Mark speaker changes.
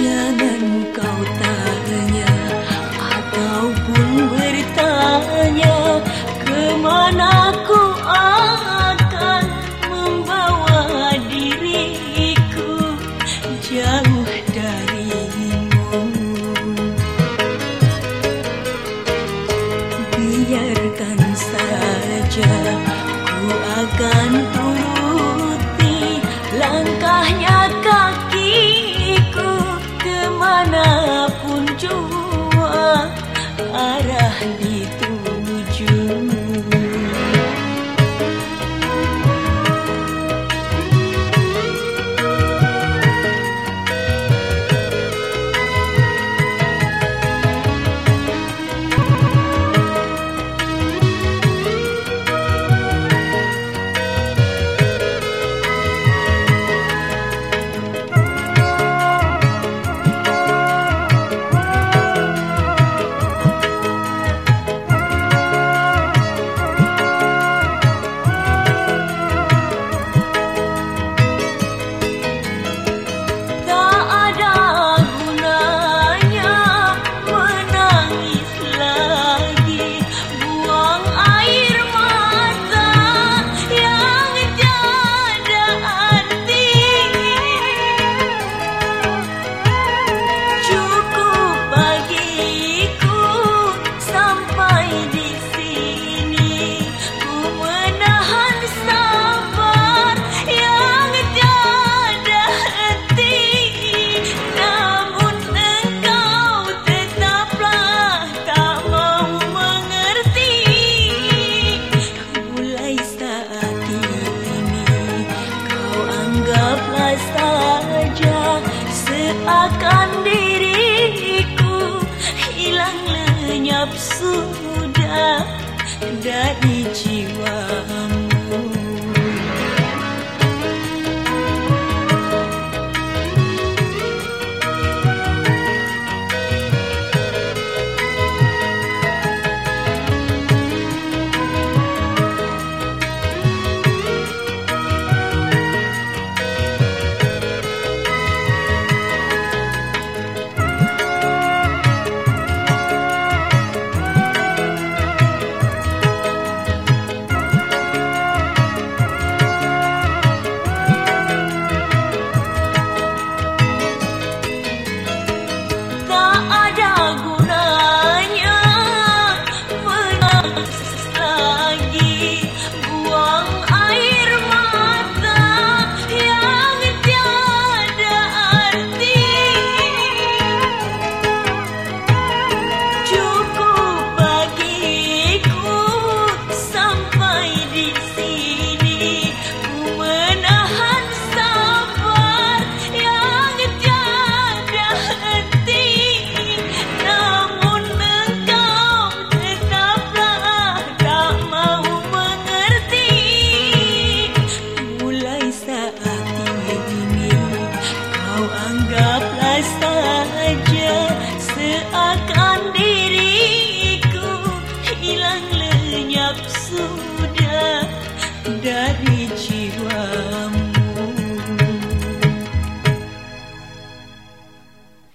Speaker 1: Yeah. jadi cinta dari